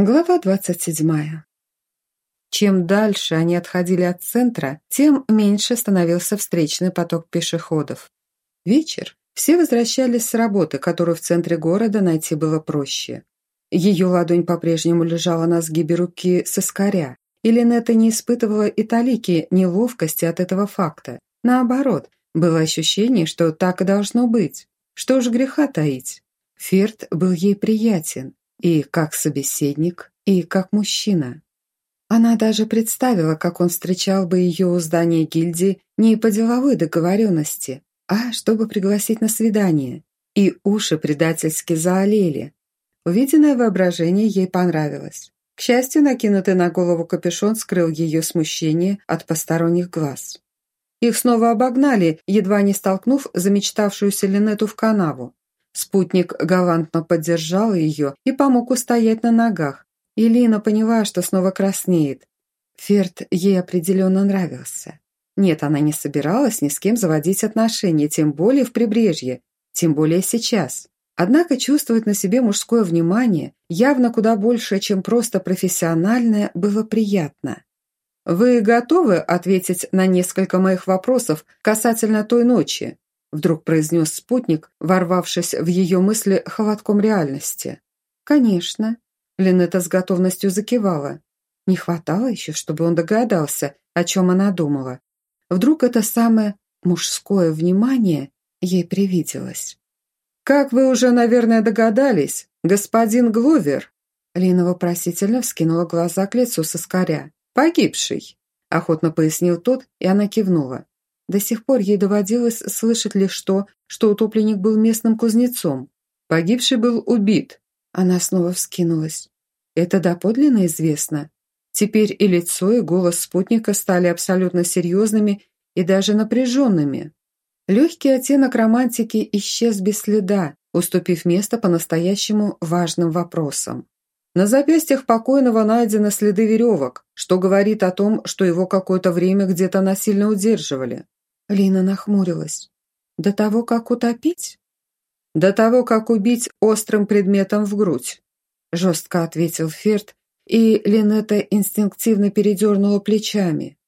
Глава двадцать седьмая. Чем дальше они отходили от центра, тем меньше становился встречный поток пешеходов. Вечер. Все возвращались с работы, которую в центре города найти было проще. Ее ладонь по-прежнему лежала на сгибе руки соскаря, и не испытывала и талики неловкости от этого факта. Наоборот, было ощущение, что так и должно быть. Что ж греха таить. Ферд был ей приятен, и как собеседник, и как мужчина. Она даже представила, как он встречал бы ее у здания гильдии не по деловой договоренности, а чтобы пригласить на свидание. И уши предательски заолели. Увиденное воображение ей понравилось. К счастью, накинутый на голову капюшон скрыл ее смущение от посторонних глаз. Их снова обогнали, едва не столкнув замечтавшуюся Линету в канаву. Спутник галантно поддержал ее и помог устоять на ногах. И Лина поняла, что снова краснеет. Ферд ей определенно нравился. Нет, она не собиралась ни с кем заводить отношения, тем более в прибрежье, тем более сейчас. Однако чувствовать на себе мужское внимание, явно куда больше, чем просто профессиональное, было приятно. «Вы готовы ответить на несколько моих вопросов касательно той ночи?» Вдруг произнес спутник, ворвавшись в ее мысли холодком реальности. «Конечно». Линета с готовностью закивала. Не хватало еще, чтобы он догадался, о чем она думала. Вдруг это самое мужское внимание ей привиделось. «Как вы уже, наверное, догадались, господин Гловер?» Лина вопросительно вскинула глаза к лицу соскаря. «Погибший», – охотно пояснил тот, и она кивнула. До сих пор ей доводилось слышать лишь то, что утопленник был местным кузнецом. Погибший был убит. Она снова вскинулась. Это доподлинно известно. Теперь и лицо, и голос спутника стали абсолютно серьезными и даже напряженными. Легкий оттенок романтики исчез без следа, уступив место по-настоящему важным вопросам. На запястьях покойного найдены следы веревок, что говорит о том, что его какое-то время где-то насильно удерживали. Лина нахмурилась. «До того, как утопить?» «До того, как убить острым предметом в грудь», жестко ответил Ферд, и Линетта инстинктивно передернула плечами.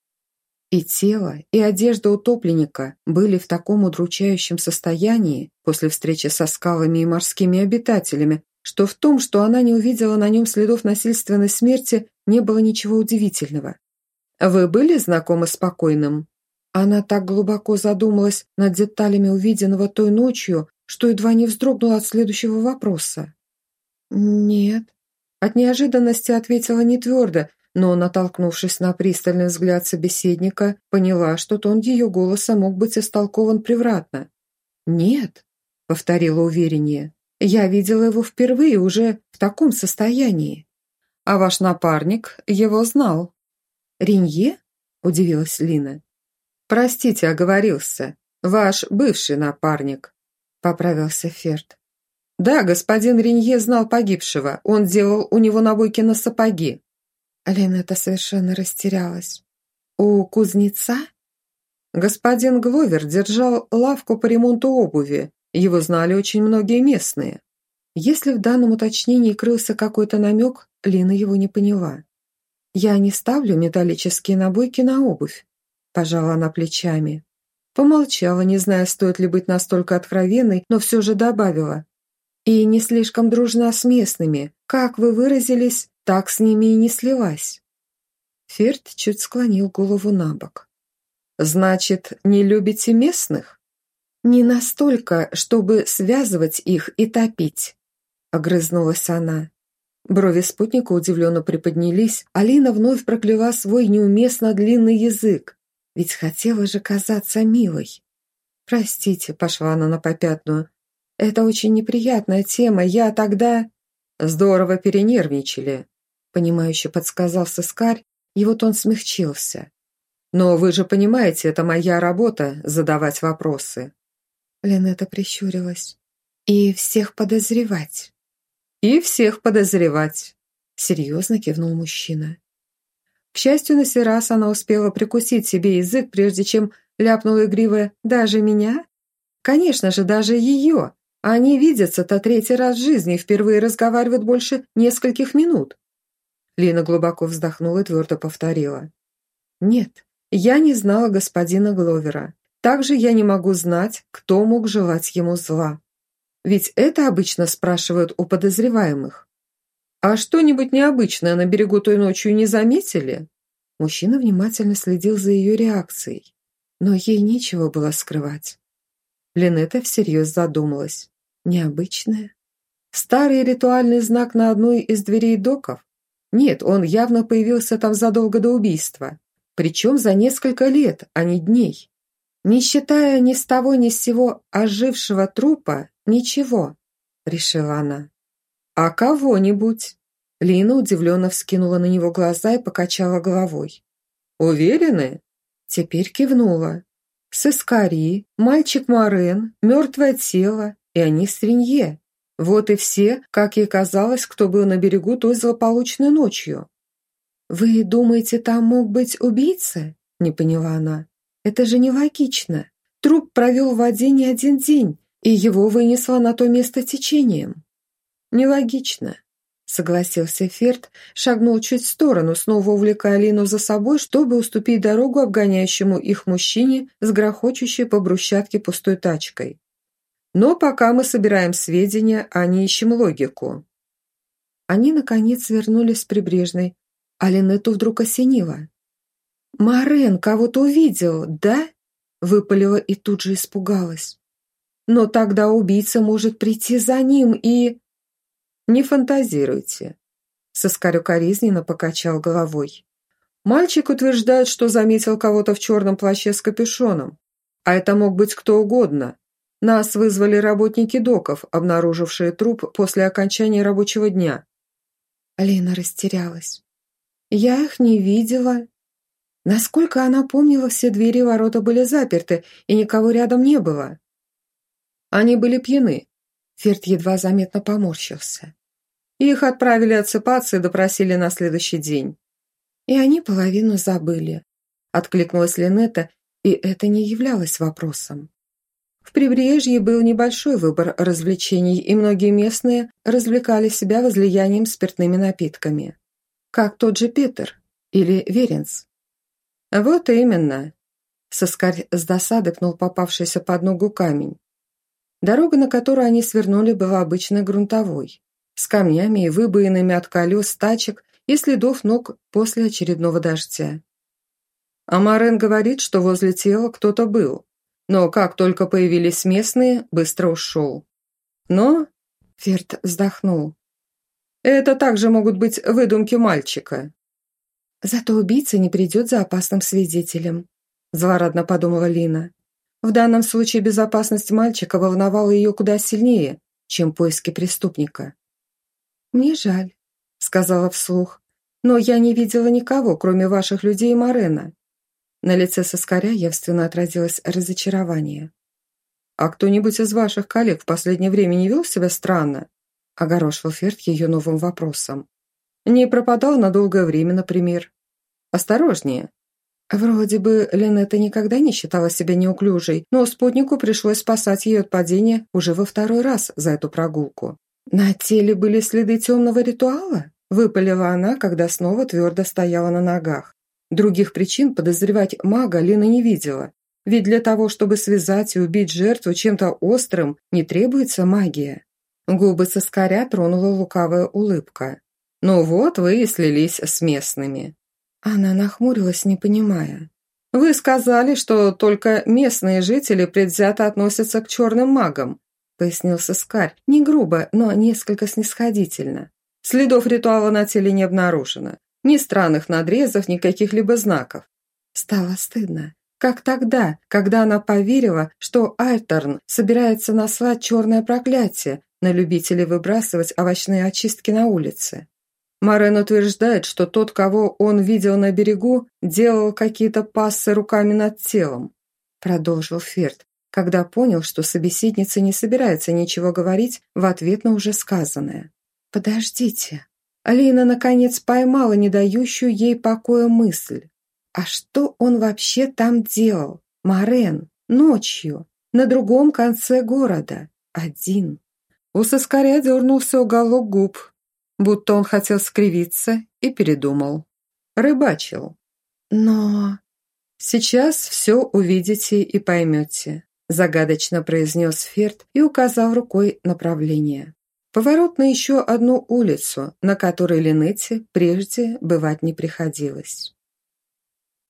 И тело, и одежда утопленника были в таком удручающем состоянии после встречи со скалами и морскими обитателями, что в том, что она не увидела на нем следов насильственной смерти, не было ничего удивительного. «Вы были знакомы с покойным?» Она так глубоко задумалась над деталями увиденного той ночью, что едва не вздрогнула от следующего вопроса. «Нет». От неожиданности ответила не твердо, но, натолкнувшись на пристальный взгляд собеседника, поняла, что тон ее голоса мог быть истолкован превратно. «Нет», — повторила увереннее, — «я видела его впервые уже в таком состоянии». «А ваш напарник его знал». «Ренье?» — удивилась Лина. «Простите, оговорился. Ваш бывший напарник», — поправился Ферд. «Да, господин Ренье знал погибшего. Он делал у него набойки на сапоги». Лена-то совершенно растерялась. «У кузнеца?» Господин Гловер держал лавку по ремонту обуви. Его знали очень многие местные. Если в данном уточнении крылся какой-то намек, Лина его не поняла. «Я не ставлю металлические набойки на обувь. Пожала она плечами. Помолчала, не зная, стоит ли быть настолько откровенной, но все же добавила. И не слишком дружна с местными. Как вы выразились, так с ними и не слилась. Ферд чуть склонил голову на бок. «Значит, не любите местных?» «Не настолько, чтобы связывать их и топить», — огрызнулась она. Брови спутника удивленно приподнялись, Алина вновь прокляла свой неуместно длинный язык. Ведь хотела же казаться милой. «Простите», — пошла она на попятную. «Это очень неприятная тема. Я тогда...» «Здорово перенервничали», — понимающе подсказал сыскарь, и вот он смягчился. «Но вы же понимаете, это моя работа — задавать вопросы». Ленета прищурилась. «И всех подозревать». «И всех подозревать», — серьезно кивнул мужчина. К счастью, на сей раз она успела прикусить себе язык, прежде чем ляпнула игривая «даже меня?» Конечно же, даже ее. Они видятся-то третий раз в жизни и впервые разговаривают больше нескольких минут. Лина глубоко вздохнула и твердо повторила. «Нет, я не знала господина Гловера. Также я не могу знать, кто мог желать ему зла. Ведь это обычно спрашивают у подозреваемых. А что-нибудь необычное на берегу той ночью не заметили?» Мужчина внимательно следил за ее реакцией, но ей нечего было скрывать. Линетта всерьез задумалась. «Необычное? Старый ритуальный знак на одной из дверей доков? Нет, он явно появился там задолго до убийства. Причем за несколько лет, а не дней. Не считая ни с того ни с сего ожившего трупа, ничего, решила она. А кого-нибудь? Лина удивленно вскинула на него глаза и покачала головой. «Уверены?» Теперь кивнула. Сыскари, мальчик Морен, мертвое тело, и они свинье. Вот и все, как ей казалось, кто был на берегу той злополучной ночью. «Вы думаете, там мог быть убийца?» – не поняла она. «Это же нелогично. Труп провел в воде не один день, и его вынесло на то место течением». «Нелогично», – согласился Ферд, шагнул чуть в сторону, снова увлекая Лину за собой, чтобы уступить дорогу обгоняющему их мужчине с грохочущей по брусчатке пустой тачкой. Но пока мы собираем сведения, а не ищем логику. Они, наконец, вернулись с прибрежной, а Линетту вдруг осенило. «Марен кого-то увидел, да?» Выпалила и тут же испугалась. «Но тогда убийца может прийти за ним и...» «Не фантазируйте», — Соскарю коризненно покачал головой. «Мальчик утверждает, что заметил кого-то в черном плаще с капюшоном. А это мог быть кто угодно, нас вызвали работники доков, обнаружившие труп после окончания рабочего дня. Алина растерялась. Я их не видела. Насколько она помнила, все двери и ворота были заперты, и никого рядом не было. Они были пьяны. Ферд едва заметно поморщился. Их отправили отсыпаться и допросили на следующий день. И они половину забыли. Откликнулась Линетта, и это не являлось вопросом. В прибрежье был небольшой выбор развлечений, и многие местные развлекали себя возлиянием спиртными напитками. Как тот же Питер или Веренс. Вот именно. Соскарь с досады пнул попавшийся под ногу камень. Дорога, на которую они свернули, была обычной грунтовой, с камнями и выбоинами от колес, тачек и следов ног после очередного дождя. Амарен говорит, что возле тела кто-то был, но как только появились местные, быстро ушел. Но... Ферд вздохнул. Это также могут быть выдумки мальчика. Зато убийца не придет за опасным свидетелем, злорадно подумала Лина. В данном случае безопасность мальчика волновала ее куда сильнее, чем поиски преступника. «Мне жаль», — сказала вслух, «но я не видела никого, кроме ваших людей и Морена. На лице соскаря явственно отразилось разочарование. «А кто-нибудь из ваших коллег в последнее время не вел себя странно?» – огорошил Ферд ее новым вопросом. «Не пропадал на долгое время, например. Осторожнее». Вроде бы Ленета никогда не считала себя неуклюжей, но спутнику пришлось спасать ее от падения уже во второй раз за эту прогулку. «На теле были следы темного ритуала?» – выпалила она, когда снова твердо стояла на ногах. Других причин подозревать мага Лина не видела, ведь для того, чтобы связать и убить жертву чем-то острым, не требуется магия. Губы соскаря тронула лукавая улыбка. «Ну вот, вы и слились с местными». Она нахмурилась, не понимая. «Вы сказали, что только местные жители предвзято относятся к черным магам», пояснил Соскарь, не грубо, но несколько снисходительно. «Следов ритуала на теле не обнаружено. Ни странных надрезов, ни каких-либо знаков. Стало стыдно. Как тогда, когда она поверила, что Альтерн собирается наслать черное проклятие на любителей выбрасывать овощные очистки на улице. Морен утверждает, что тот, кого он видел на берегу, делал какие-то пассы руками над телом. Продолжил Ферд, когда понял, что собеседница не собирается ничего говорить в ответ на уже сказанное. «Подождите», Алина, наконец, поймала не дающую ей покоя мысль. А что он вообще там делал? Марен, ночью, на другом конце города, один. У соскаря дернулся уголок губ, будто он хотел скривиться и передумал. Рыбачил. Но... Сейчас все увидите и поймете, загадочно произнес Ферд и указал рукой направление. Поворот на еще одну улицу, на которой Линете прежде бывать не приходилось.